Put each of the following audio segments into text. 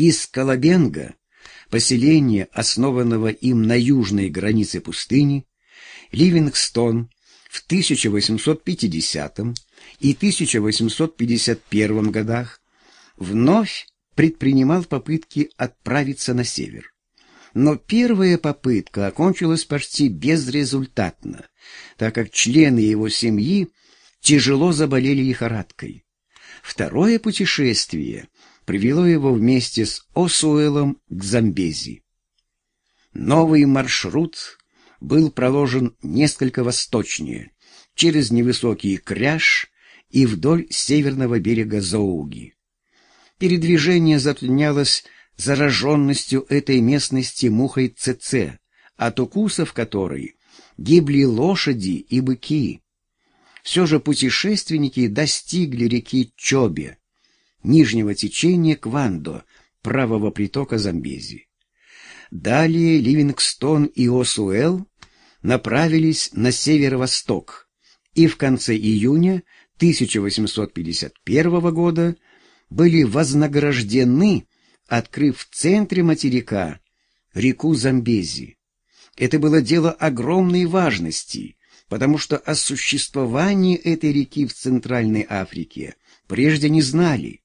Из Колобенга, поселения, основанного им на южной границе пустыни, Ливингстон в 1850 и 1851 годах вновь предпринимал попытки отправиться на север. Но первая попытка окончилась почти безрезультатно, так как члены его семьи тяжело заболели лихорадкой. Второе путешествие привело его вместе с Осуэлом к Замбези. Новый маршрут был проложен несколько восточнее, через невысокий кряж и вдоль северного берега Зоуги. Передвижение затруднялось зараженностью этой местности мухой ЦЦ, от укусов которой гибли лошади и быки. Все же путешественники достигли реки Чобе, нижнего течения Квандо, правого притока Замбези. Далее Ливингстон и Осуэл направились на северо-восток, и в конце июня 1851 года были вознаграждены, открыв в центре материка реку Замбези. Это было дело огромной важности, потому что о существовании этой реки в Центральной Африке прежде не знали.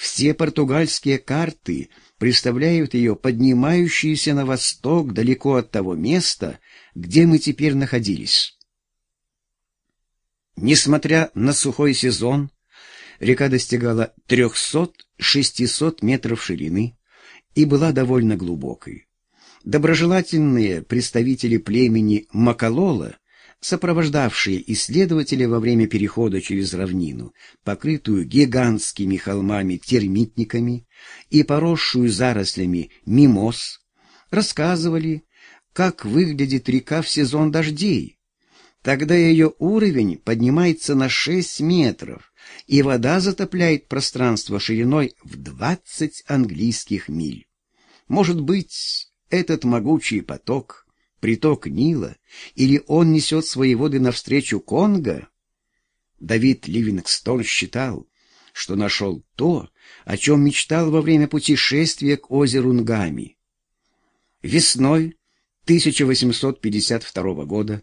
Все португальские карты представляют ее поднимающейся на восток далеко от того места, где мы теперь находились. Несмотря на сухой сезон, река достигала 300-600 метров ширины и была довольно глубокой. Доброжелательные представители племени Макалола, сопровождавшие исследователя во время перехода через равнину, покрытую гигантскими холмами-термитниками и поросшую зарослями мимоз, рассказывали, как выглядит река в сезон дождей. Тогда ее уровень поднимается на 6 метров, и вода затопляет пространство шириной в 20 английских миль. Может быть, этот могучий поток — приток Нила, или он несет свои воды навстречу Конго? Давид Ливингстон считал, что нашел то, о чем мечтал во время путешествия к озеру Нгами. Весной 1852 года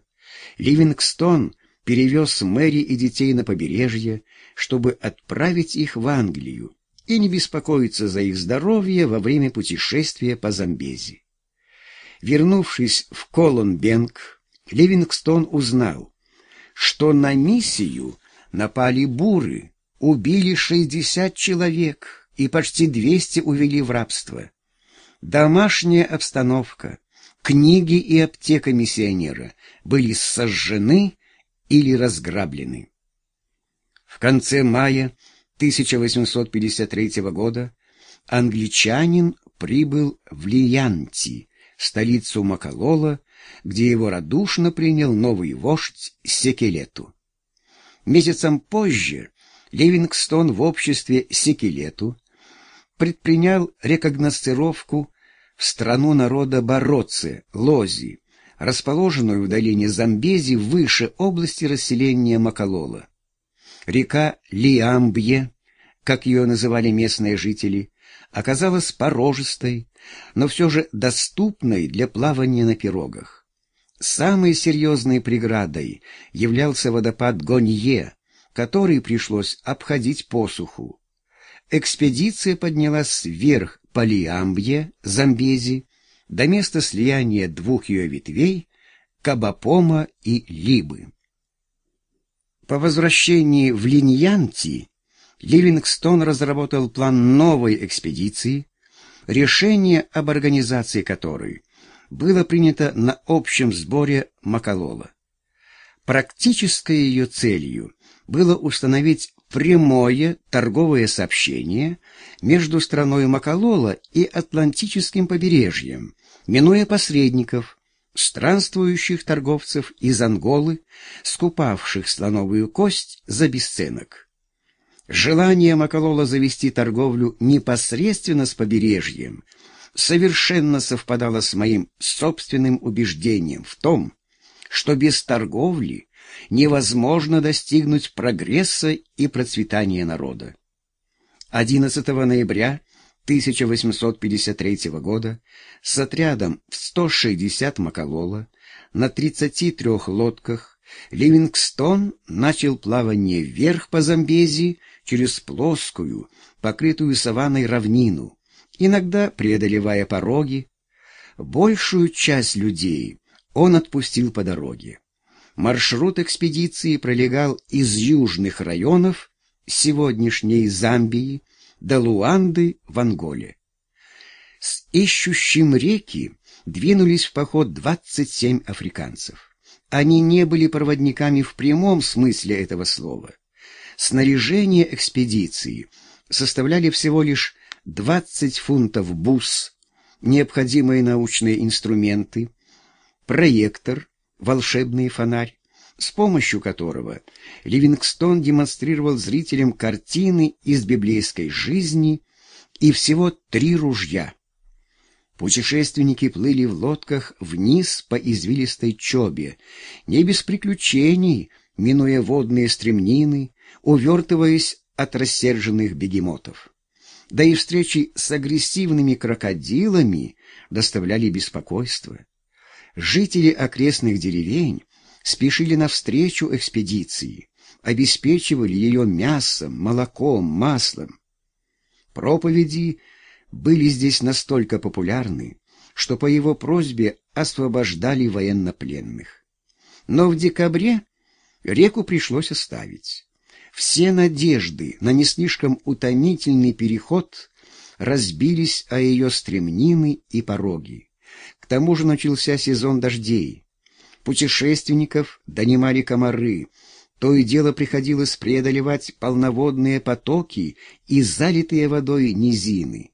Ливингстон перевез Мэри и детей на побережье, чтобы отправить их в Англию и не беспокоиться за их здоровье во время путешествия по Замбези. Вернувшись в Колонбенк, Ливингстон узнал, что на миссию напали буры, убили 60 человек и почти 200 увели в рабство. Домашняя обстановка, книги и аптека миссионера были сожжены или разграблены. В конце мая 1853 года англичанин прибыл в Лиянти, столицу Макалола, где его радушно принял новый вождь Секелету. Месяцем позже Ливингстон в обществе Секелету предпринял рекогносцировку в страну народа Бороцы, Лози, расположенную в долине Замбези выше области расселения Макалола. Река Лиамбье, как ее называли местные жители, оказалась порожистой, но все же доступной для плавания на пирогах. Самой серьезной преградой являлся водопад Гонье, который пришлось обходить посуху. Экспедиция поднялась вверх по Лиамбье, Замбези, до места слияния двух ее ветвей Кабапома и Либы. По возвращении в Линьянти Ливингстон разработал план новой экспедиции, решение об организации которой было принято на общем сборе Макалола. Практической ее целью было установить прямое торговое сообщение между страной Макалола и Атлантическим побережьем, минуя посредников, странствующих торговцев из Анголы, скупавших слоновую кость за бесценок. Желание Макалола завести торговлю непосредственно с побережьем совершенно совпадало с моим собственным убеждением в том, что без торговли невозможно достигнуть прогресса и процветания народа. 11 ноября 1853 года с отрядом в 160 макалола на 33 лодках Ливингстон начал плавание вверх по Замбези через плоскую, покрытую саванной равнину, иногда преодолевая пороги. Большую часть людей он отпустил по дороге. Маршрут экспедиции пролегал из южных районов сегодняшней Замбии до Луанды в Анголе. С ищущим реки двинулись в поход 27 африканцев. Они не были проводниками в прямом смысле этого слова. Снаряжение экспедиции составляли всего лишь 20 фунтов бус, необходимые научные инструменты, проектор, волшебный фонарь, с помощью которого Ливингстон демонстрировал зрителям картины из библейской жизни и всего три ружья. Путешественники плыли в лодках вниз по извилистой чобе, не без приключений, минуя водные стремнины, увертываясь от рассерженных бегемотов. Да и встречи с агрессивными крокодилами доставляли беспокойство. Жители окрестных деревень спешили навстречу экспедиции, обеспечивали ее мясом, молоком, маслом. Проповеди были здесь настолько популярны, что по его просьбе освобождали военнопленных. Но в декабре реку пришлось оставить. Все надежды на не слишком утомительный переход разбились о ее стремнины и пороги. К тому же начался сезон дождей. Путешественников донимали комары, то и дело приходилось преодолевать полноводные потоки и залитые водой низины.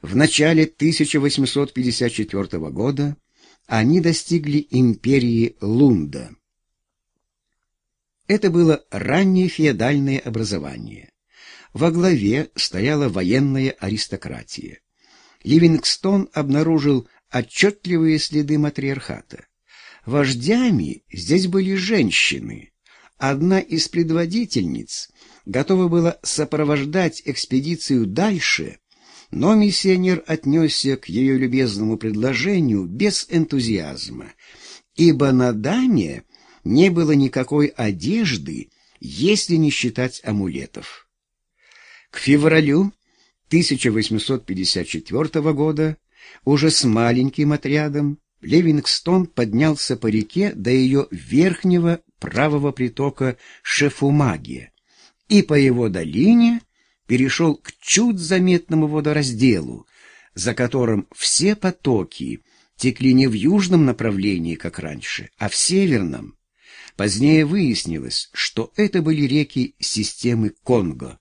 В начале 1854 года они достигли империи Лунда. Это было раннее феодальное образование. Во главе стояла военная аристократия. Ливингстон обнаружил отчетливые следы матриархата. Вождями здесь были женщины. Одна из предводительниц готова была сопровождать экспедицию дальше, но миссионер отнесся к ее любезному предложению без энтузиазма, ибо на даме не было никакой одежды, если не считать амулетов. К февралю 1854 года уже с маленьким отрядом Ливингстон поднялся по реке до ее верхнего правого притока Шефумагия и по его долине перешел к чуть заметному водоразделу, за которым все потоки текли не в южном направлении, как раньше, а в северном. Позднее выяснилось, что это были реки системы Конго.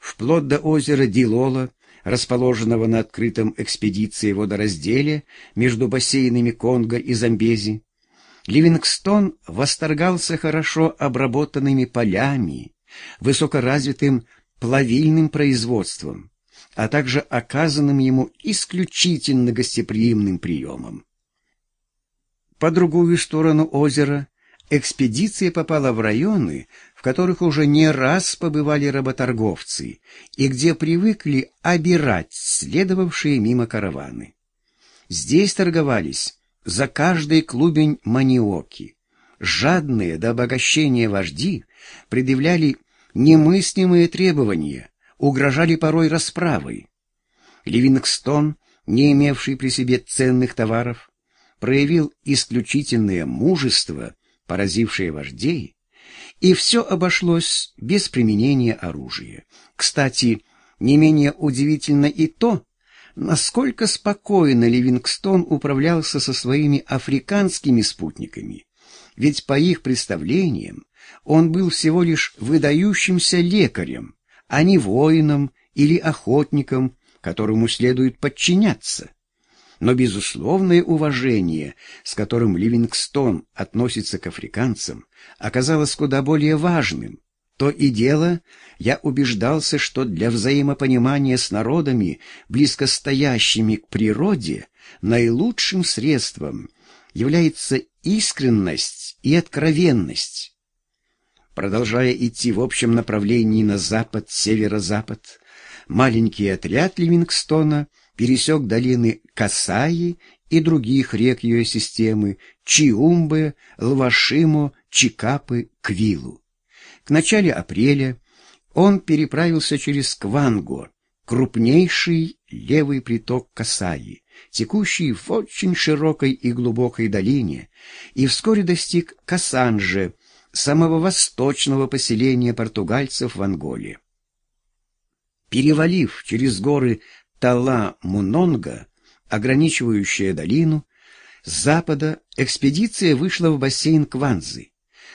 Вплоть до озера Дилола расположенного на открытом экспедиции водоразделе между бассейнами Конго и Замбези, Ливингстон восторгался хорошо обработанными полями, высокоразвитым плавильным производством, а также оказанным ему исключительно гостеприимным приемом. По другую сторону озера экспедиция попала в районы, в которых уже не раз побывали работорговцы и где привыкли обирать следовавшие мимо караваны. Здесь торговались за каждый клубень маниоки. Жадные до обогащения вожди предъявляли немыслимые требования, угрожали порой расправой. Ливингстон, не имевший при себе ценных товаров, проявил исключительное мужество, поразившее вождей, и все обошлось без применения оружия. Кстати, не менее удивительно и то, насколько спокойно Ливингстон управлялся со своими африканскими спутниками. Ведь по их представлениям он был всего лишь выдающимся лекарем, а не воином или охотником, которому следует подчиняться но безусловное уважение, с которым Ливингстон относится к африканцам, оказалось куда более важным. То и дело, я убеждался, что для взаимопонимания с народами, близко стоящими к природе, наилучшим средством является искренность и откровенность. Продолжая идти в общем направлении на запад, северо-запад, маленький отряд Ливингстона пересек долины Касаи и других рек ее системы Чиумбе, Лвашимо, Чикапы, Квилу. К началу апреля он переправился через Кванго, крупнейший левый приток Касаи, текущий в очень широкой и глубокой долине, и вскоре достиг Касанже, самого восточного поселения португальцев в Анголе. Перевалив через горы Тала-Мунонга, ограничивающая долину, с запада экспедиция вышла в бассейн Кванзы.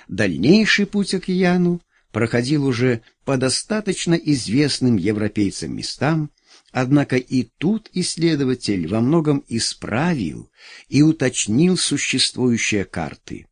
Дальнейший путь к океану проходил уже по достаточно известным европейцам местам, однако и тут исследователь во многом исправил и уточнил существующие карты.